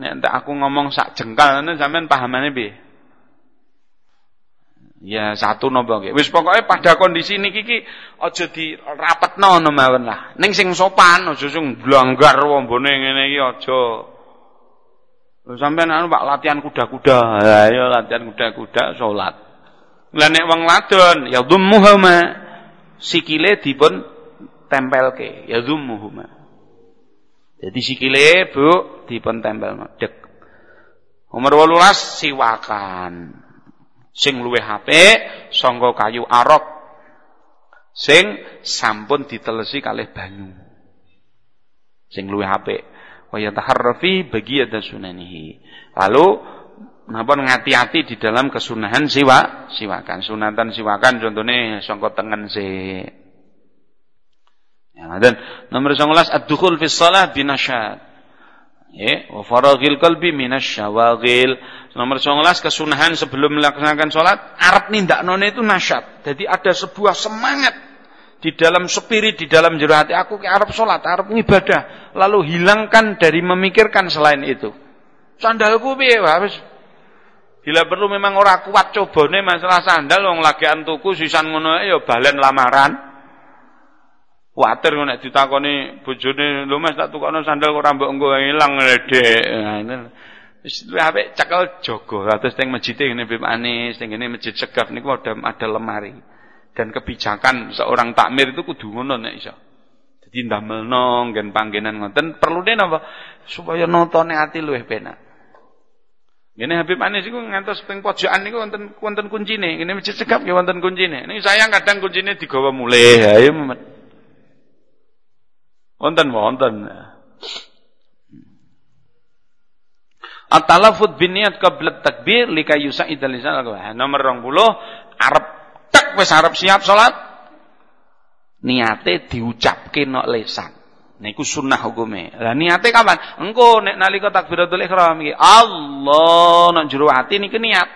Nek aku ngomong sak jengkal sampean pahamane piye Ya satu nopo nggih. Wis pokoke pada kondisi niki iki aja dirapetno ngono mawon lah. Ning sing sopan aja sing blanggar wombone ngene iki aja. Sampeyan anu Pak latihan kuda-kuda. Ya latihan kuda-kuda salat. Lah nek wong ladon ya dhummuhuma sikile dipun tempelke ya dhummuhuma. Jadi sikile Bu dipun tempel dek. Umur 18 siwakan sing luwih apik sangka kayu arok. Sing sampun ditelesi kalih banyu. Sing luwih apik. Wa yataharrafi bagiyata sunanihi. Lalu napa ngati-ati di dalam kesunahan siwa siwakan. Sunatan siwakan contohnya sangka tengen se ya dan nomor 19 ad-dukhul fi shalah binasyad Ya, wa faraghil qalbi minasyawagil. Nomor 19 kesunahan sebelum melaksanakan salat arep nindaknone itu nasyat. Jadi ada sebuah semangat di dalam spirit di dalam jero hati aku ke arep salat, arep ngibadah, lalu hilangkan dari memikirkan selain itu. Sandalku piye wis Bila perlu memang ora kuat cobone masalah sandal wong lagi antuku sisan ngono ya balen lamaran. Kuatir nek ditakoni bojone, "Lho Mas tak tukokno sandal kok rambut engko ilang Dek." Nah, itu wis luwih apik cekel jaga. Terus teng masjid ngene Bib Anis, teng ngene masjid Segaf niku ada ada lemari. Dan kebijakan seorang takmir itu kudu ngono nek iso. Dadi ndamelno nggen panggenan ngoten perlune napa? Supaya notone ati luwih penak. Ngene Habib Anis iku ngantos ping pojokan niku wonten wonten kuncine. Ngene masjid Segaf nggih wonten kuncine. Niki saya kadang kuncine digawa mulih. Ayo Wonten wonten. At-talaffuz bin niat qabla takbir lika yusa'id lisan Nomor 20 arep tek wis arep siap salat niate diucapke nok lisan. Niku sunnah hukume. Lah niate kapan? Engko nek nalika takbiratul ihram iki Allah nek jero ati niki niat.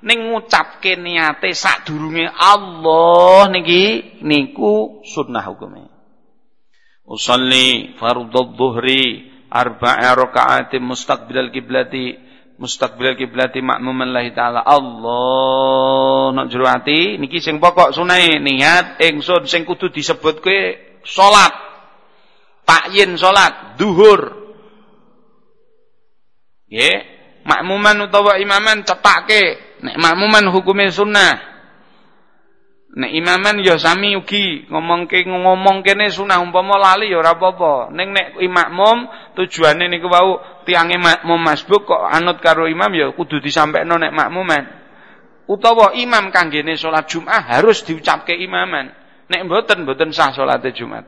Ning ngucapke niate sadurunge Allah niki niku sunnah hukume usalli fardhu dhuhri arba'a raka'atin mustaqbilal kiblati mustaqbilal kiblati makmuman lahi taala. Allah nak jero ati niki sing pokok sunai niat ingsun sing kudu disebutke salat. Takyin salat duhur. Nggih makmuman utawa imaman cetake nek makmuman hukume sunnah nek imaman ya sami ugi ngomongke ngomong kene sunah umpama lali ya ora apa-apa. Ning nek makmum tujuane niku wau tiange makmum masbuk kok anut karo imam ya kudu disampaikno nek makmuman. Utawa imam kanggene salat Jumat harus diucapke imaman. Nek mboten mboten sah salate Jumat.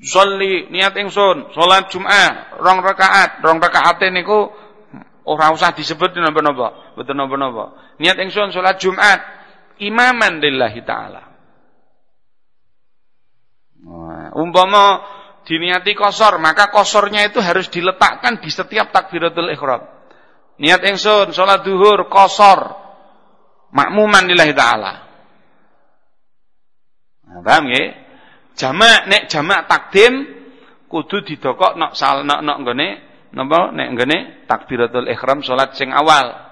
Sholli niat ingsun salat Jumat rong rakaat. Rong rakaate niku ora usah disebut napa-napa, mboten napa-napa. Niat ingsun salat Jumat imaman lillahi taala. umpama diniati kosor, maka kosornya itu harus diletakkan di setiap takbiratul ihram. Niat ingsun salat duhur kosor makmuman lillahi taala. Nah, paham nggih? Jamak nek jamak takdim kudu didokok nok sal nok nok nggone napa nek nggone takbiratul ihram salat sing awal.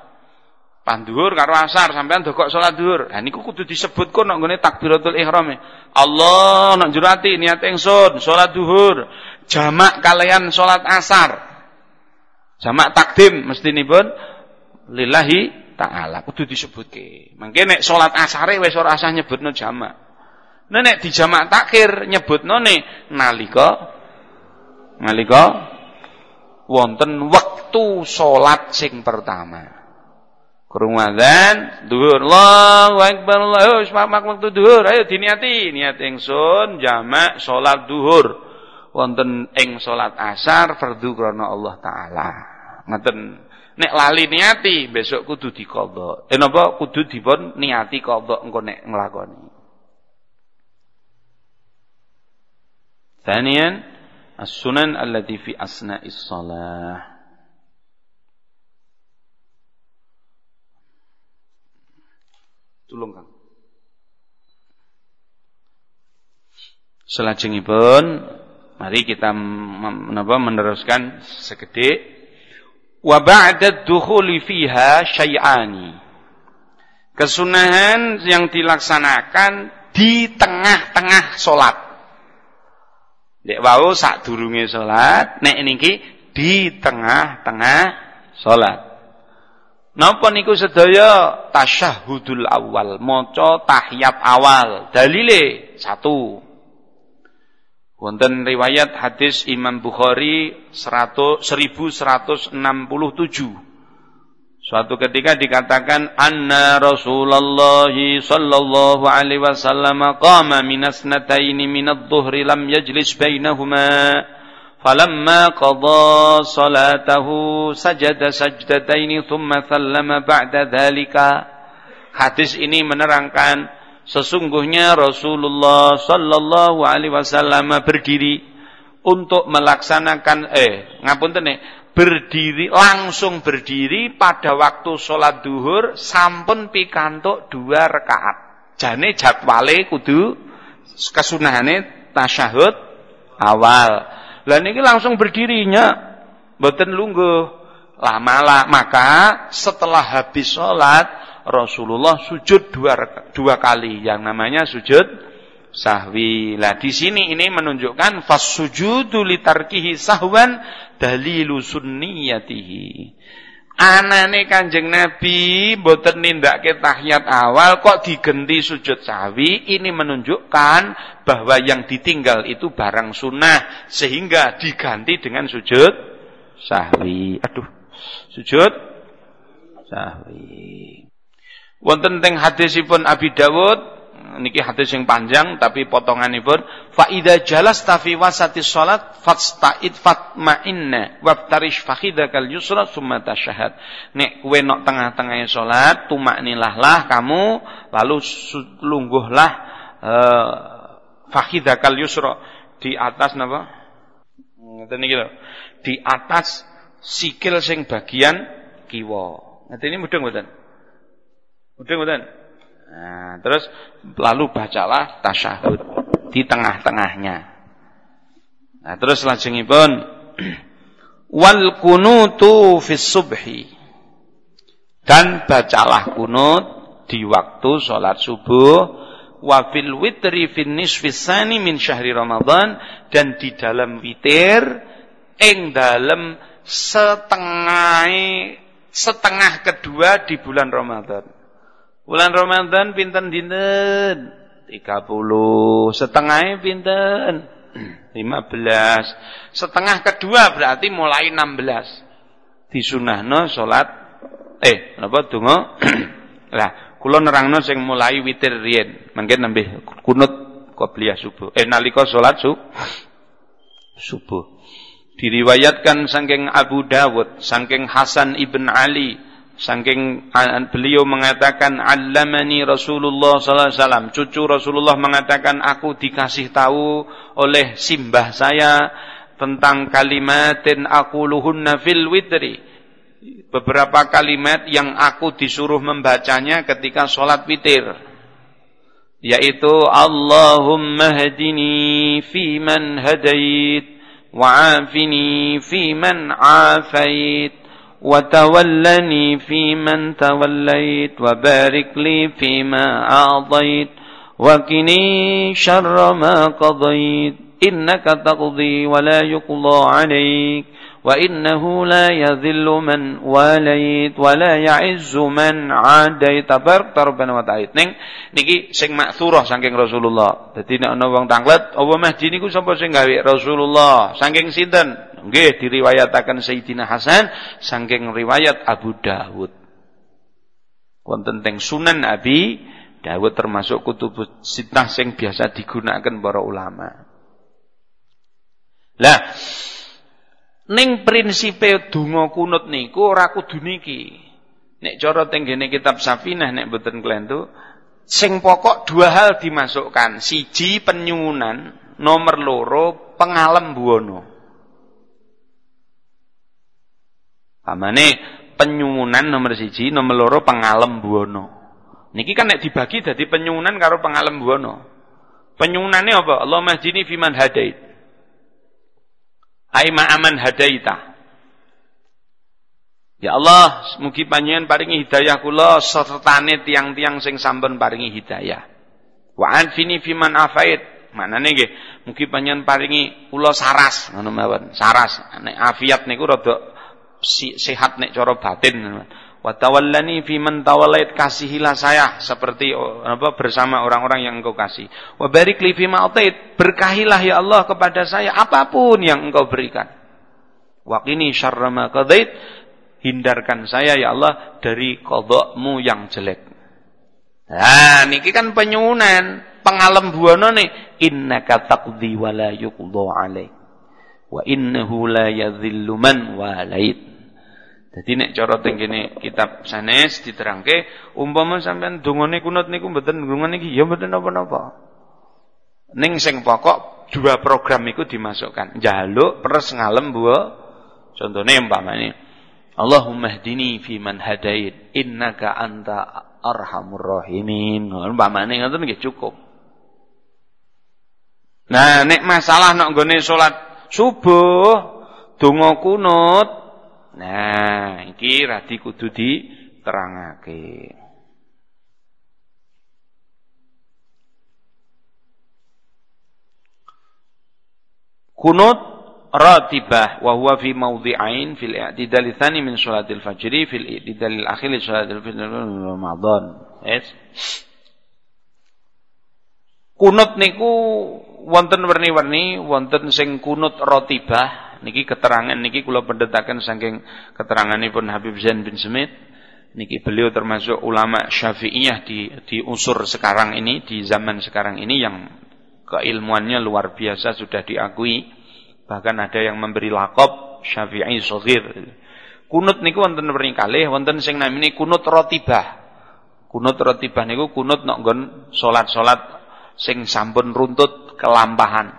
Panduhur karo asar sampean dokok salat duhur. Lah niku kudu disebut kok nek nggone takbiratul ihram. Allah nek jurati niat ingsun salat duhur jamak kalian salat asar. Jamak takdim mesti pun lillahi taala kudu disebutke. Mangke nek salat asare wis ora asah nyebutno jamak. Nek di jamak takhir nyebutno ne nalika nalika wonten wektu salat sing pertama. Krungu adzan, dhuwur Allahu Akbar, Allahu Akbar waktu dhuwur. Ayo diniati, niat ingsun jamak salat dhuwur. Wonten ing salat asar fardu krana Allah taala. Ngoten. Nek lali niati besok kudu diqadha. Eh napa kudu dipun niati qadha engko nek nglakoni. Thaniyan as-sunan allati fi asna'is shalah. Tulung Kang. Selajengipun mari kita menapa meneruskan segede wa ba'da dukhuli fiha syai'ani. Kesunahan yang dilaksanakan di tengah-tengah salat. Nek wau sadurunge salat, nek niki di tengah-tengah salat. Napa niku sedaya tasyahudul awal, maca tahiyat awal. Dalile satu. Wonten riwayat hadis Imam Bukhari 100, 1167. Suatu ketika dikatakan anna Rasulullah sallallahu alaihi wasallam qama minas nataini minadh dhuhri lam yajlis bainahuma falamma qada salatahu sajada sajdataini thumma sallama ba'da dhalika Hadis ini menerangkan sesungguhnya Rasulullah sallallahu alaihi wasallam berdiri untuk melaksanakan eh ngapunten nih berdiri langsung berdiri pada waktu sholat duhur sampun pikantuk dua rakaat. Jane jadwale kudu kesunahane tasyahud awal. Lah niki langsung berdirinya mboten lungguh. Lama maka setelah habis sholat Rasulullah sujud dua dua kali yang namanya sujud sahwi. Lah di sini ini menunjukkan fasujudu litarkihi sahwan dalilu sunniyatihi. Anane Kanjeng Nabi mboten nindakke tahiyat awal kok digenti sujud sahwi, ini menunjukkan bahwa yang ditinggal itu barang sunnah sehingga diganti dengan sujud sahwi. Aduh, sujud sahwi. Wonten teng hadisipun Abi Dawud niki hadis yang panjang tapi potonganipun fa idza jalasta fi wasati shalat fasta'id fatma'inna wabtarish fakhidakal yusra summa tasyahad. Nek kowe nok tengah-tengah salat tumaknilah lah kamu lalu lungguhlah uh, fakhidakal yusra. Di atas napa? Ngeten lho? Di atas sikil sing bagian kiwa. Ngeten ini mudeng mboten? Mudeng mboten Nah, terus lalu bacalah tasyahud di tengah-tengahnya. Nah, terus pun Wal kunutu fis subhi. Dan bacalah kunut di waktu sholat subuh wa fil witri fin nisfis sani min syahri Ramadan dan di dalam witir ing dalam setengah setengah kedua di bulan Ramadan. Bulan Ramadan pinten dinten? 30. Setengahnya pinten? 15. Setengah kedua berarti mulai 16. Disunahno salat eh napa donga? lah, kula nerangno sing mulai witir riyen. Mangke nambah kunut qobliyah subuh. Eh nalika salat su subuh. Diriwayatkan saking Abu Dawud, saking Hasan ibn Ali, Saking beliau mengatakan allamani Rasulullah sallallahu alaihi wasallam, cucu Rasulullah mengatakan aku dikasih tahu oleh simbah saya tentang kalimatin aquluhunna fil witri. Beberapa kalimat yang aku disuruh membacanya ketika sholat witir. Yaitu Allahumma hadini fi man hadait wa'afini fi man afait وتولني فيمن توليت وبارك لي فيما أعطيت وكني شر ما قضيت إنك تقضي ولا يقضى عليك وإنه لا يذل من واليت ولا يعز من عاديت. تبارك ربنا وتعالى. نين نيكي سيك مأثورة سانكين رسول الله. تتين أنا وان أبو مهجي نيكو سمبو رسول الله. سانكين سيدن. Nggih diriwayataken Sayyidina Hasan saking riwayat Abu Dawud. Wonten teng Sunan Abi Dawud termasuk kutubus sitah sing biasa digunakan para ulama. Lah ning prinsipe donga kunut niku ora kudu niki. Nek cara teng kitab Safinah nek mboten klentu sing pokok dua hal dimasukkan. Siji penyuwunan, nomor loro pengalem buwono. Pamane penyuwunan nomor siji, nomor loro pengalem buwono. Niki kan nek dibagi dadi penyuwunan karo pengalem buwono. Penyuwunane apa? Allah mahdini fiman hadait. Aman hadaita. Ya Allah, mugi panjenengan paringi hidayah kula sertane tiang-tiang sing sampun paringi hidayah. Wa anfini fiman afait. Manane nggih, mugi panjenengan paringi kula saras ngono mawon. Saras. Nek afiat niku rada sehat nek cara batin. Wa tawallani fi man tawallait kasihilah saya seperti oh, apa bersama orang-orang yang engkau kasih. Wa barik li fi berkahilah ya Allah kepada saya apa pun yang engkau berikan. Wa qini syarra ma hindarkan saya ya Allah dari qadhamu yang jelek. Nah, niki kan penyunan, pengalem buana nih innaka taqdi wa la wa innahu la yadhillu man walait jadi nek cara teng kene kitab sanes diterangke umpama sampean dungane kunut niku mboten dungan iki ya mboten napa-napa. Ning sing pokok dua program iku dimasukkan. Jaluk peres ngalem buah. Contone umpamane Allahumma hdini fi man hadait innaka anta arhamur rahimin. Umpamane ngoten nggih cukup. Nah, nek masalah nek nggone salat subuh donga kunut Nah, iki radi kudu diterangake. Kunut ratibah wa huwa fi mawdhi'ain fil i'tidal tsani min salatil fajri fil i'tidal akhir li salatil fajr Ramadan. Yes. Kunut niku wonten werni-werni, wonten sing kunut ratibah niki keterangan niki kula pendetakan saking keteranganipun Habib Zain bin Smith niki beliau termasuk ulama Syafi'iyah di di unsur sekarang ini di zaman sekarang ini yang keilmuannya luar biasa sudah diakui. Bahkan ada yang memberi lakop Syafi'i Soghir kunut niku wonten werni kalih wonten sing namine kunut rotibah. Kunut rotibah niku kunut nok nggon salat-salat sing sampun runtut kelampahan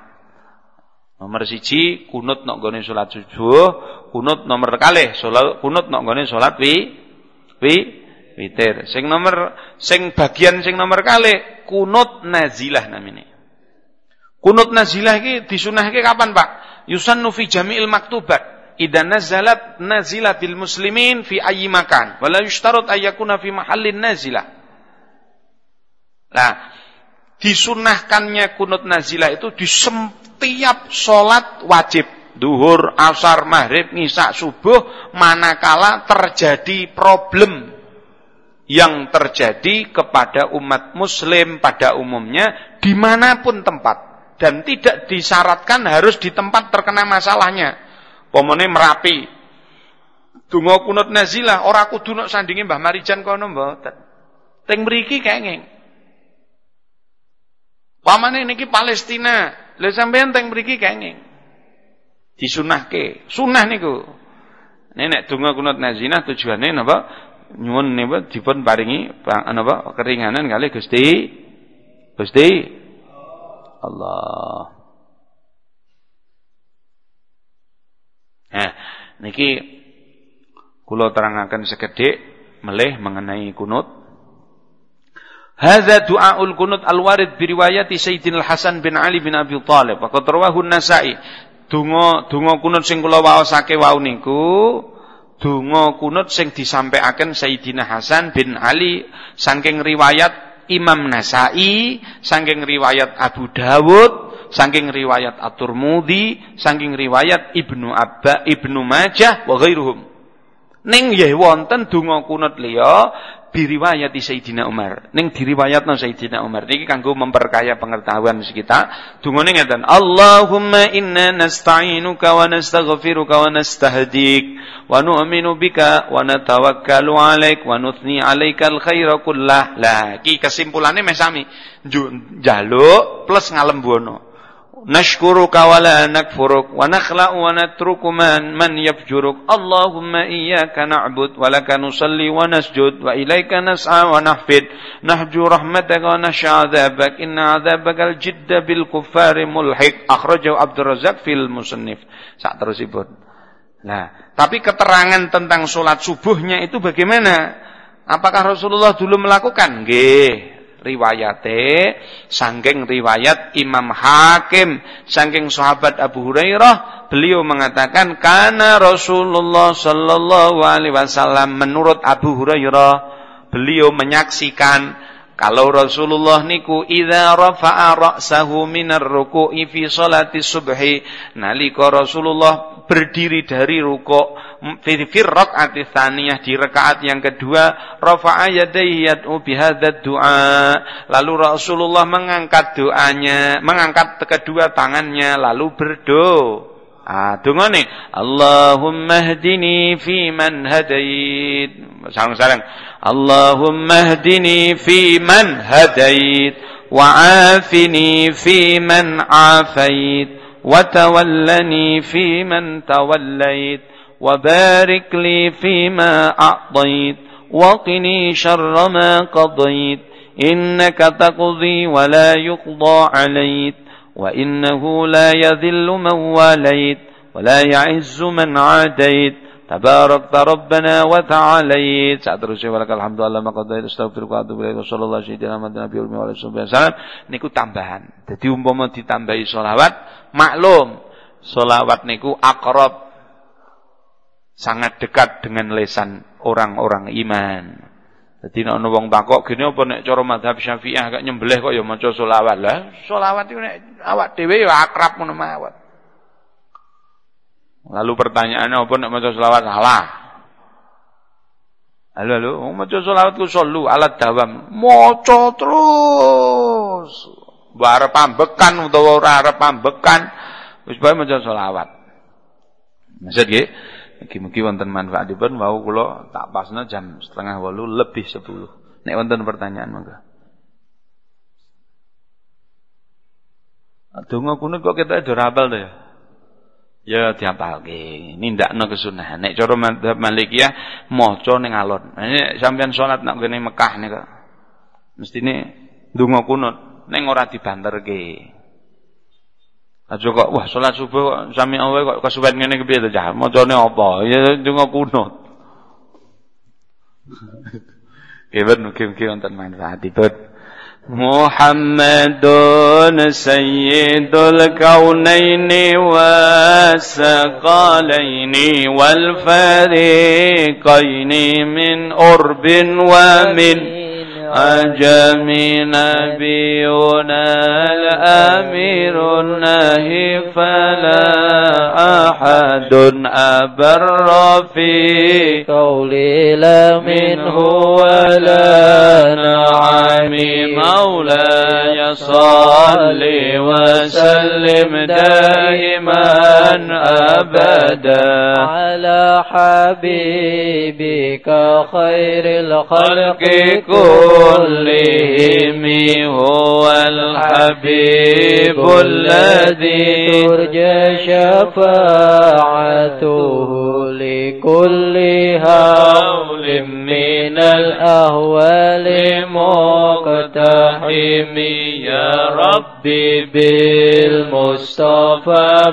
Nomor siji kunut nok gone salat subuh, kunut nomor kalih salat kunut nok gone salat wi wi witir. Sing nomor sing bagian sing nomor kalih kunut nazilah namine. Kunut nazilah iki disunahke kapan, Pak? yusannu fi jami'il maktubat idza nazalat nazila bil muslimin fi ayyi makan wala yushtarat ayyakuna fi mahallin nazilah. Nah, disunahkannya kunut nazilah itu di setiap sholat wajib. Duhur, asar, maghrib, nisa, subuh, manakala terjadi problem yang terjadi kepada umat muslim pada umumnya di mana pun tempat dan tidak disyaratkan harus di tempat terkena masalahnya. Pomone Merapi. Donga kunut nazilah ora kudu nek sandinge Mbah Marijan kono mboten. Teng mriki kenging. Pamane niki Palestina, lha sampean teng mriki kenging. Disunahke. Sunah niku. Nek donga kunut nazilah tujuane napa? Nyuwun napa dipun paringi napa keringanan kali Gusti Gusti Allah. Nah, niki kula terangaken sekedhik melih mengenai kunut. Hadza du'aul kunut al-warid bi riwayati Sayyidina Hasan bin Ali bin Abi Thalib. Wa rawahu Nasa'i. Donga donga kunut sing kula waosake wau niku donga kunut sing disampaikan Sayyidina Hasan bin Ali saking riwayat Imam Nasai, saking riwayat Abu Dawud, saking riwayat At-Tirmidzi, saking riwayat Ibnu Abba, Ibnu Majah wa ghairuhum. Ning nggih wonten donga kunut liya diriwayati Sayyidina Umar. Ning diriwayatno Sayyidina Umar niki kanggo memperkaya pengetahuan kita. Dungane ngeten, Allahumma inna nasta'inuka wa nastaghfiruka wa nastahdik wa nu'minu bika wa natawakkalu 'alaik wa nuthni 'alaikal khaira kullah. Lah, iki kesimpulane meh sami. Njaluk plus ngalembono. نشكرك ولا نكفرك nakfuruk ونترك nakhla'u من natruku اللهم إياك نعبد Allahumma نصلي ونسجد وإليك نسعى nusalli wa رحمتك wa ilayka nas'a wa nahfid بالكفار rahmataka wa عبد 'adzabak في المصنف. jidda bil kuffari fil nah tapi keterangan tentang solat subuhnya itu bagaimana? Apakah Rasulullah dulu melakukan? Nggih riwayate sangking riwayat Imam Hakim sangking sahabat Abu Hurairah beliau mengatakan karena Rasulullah sallallahu alaihi wasallam. Menurut Abu Hurairah beliau menyaksikan kalau Rasulullah niku idza rafa'a ra'sahu minar ruku'i fi salati subhi nalika Rasulullah berdiri dari rukuk fi rakaat di rakaat yang kedua rafa'a yadayhi yad'u du'a. Lalu Rasulullah mengangkat doanya mengangkat kedua tangannya lalu berdoa Ah, dungane Allahumma hdini fi man hadait. Sarang-sarang. Allahumma hdini fi man hadait. Wa afini fi man afait وتولني فيمن توليت وبارك لي فيما أعطيت وقني شر ما قضيت. إنك تقضي ولا يقضى عليك وإنه لا يذل من واليت ولا يعز من عاديت. Tabarak ta Rabbana wa ta'alayit. Saat terus saya walakal hamdu Allah maqadayit. Astagfirullah wa atubu ilaih. sallallahu alaihi Ahmad Nabi Ulmi wa alaihi Niku tambahan. Jadi umpama ditambahi solawat. Maklum. Solawat niku akrab. Sangat dekat dengan lesan orang-orang iman. Jadi nek ana wong takok gene apa nek cara mazhab Syafi'ah gak nyembelih kok ya maca selawat. Lah selawat itu nek awak dhewe ya akrab ngono mawon. Lalu pertanyaannya apa nek maca selawat salah? Halo halo, maca selawat ku solu alat dawam. Maca terus. Mbok arep ambekan utawa ora arep ambekan, wis bae maca selawat. Maksud nggih? Mugi-mugi wonten manfaatipun wau kula tak pasna jam setengah walu lebih sepuluh. Nek wonten pertanyaan monggo. Donga kuno kok kita ada to ya? Ya diapalke, nindakno kesunahan. Nek cara madzhab Malikiyah maca ning alon. Nek sampean salat nak ngene Mekah nika. Mestine donga kunut ning ora dibanterke. Aja kok wah salat subuh kok sami awe kok kesuwen ngene ki piye to Cah? Macane apa? Ya donga kunut. Kewen mugi-mugi wonten manfaatipun. محمد سيد الكونين والثقلين والفريقين من أرب ومن عجم نبينا الأمير النهي فلا أحد أبر في قولي لا منه ولا نعم. مولاي صل وسلم دائما أبدا. على حبيبك خير الخلق كلهم هو الحبيب الذي ترجى شفاعته لكل هول من الأهوال مقتحم يا ربي بالمصطفى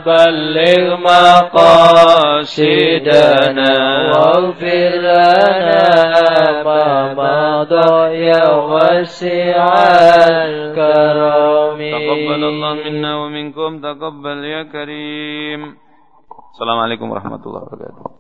بلغ مقاصدنا واغفر لنا ما مضى يا واسع الكرم. تقبل الله منا ومنكم تقبل يا كريم. السلام عليكم ورحمة الله وبركاته.